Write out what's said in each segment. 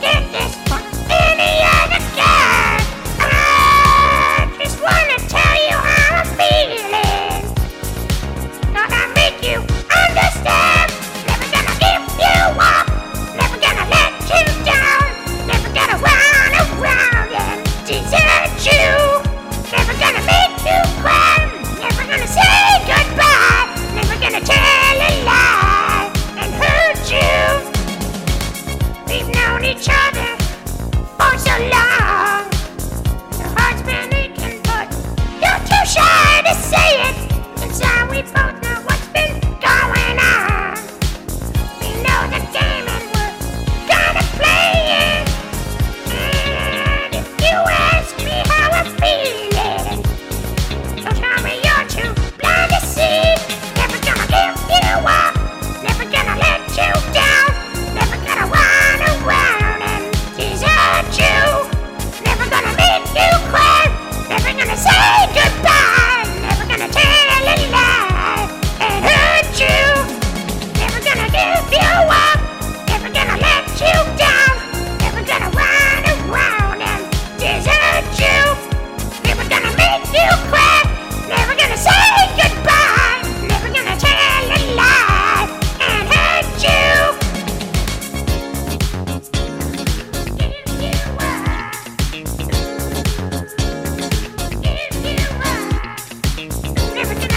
get this keeps on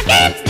Bye.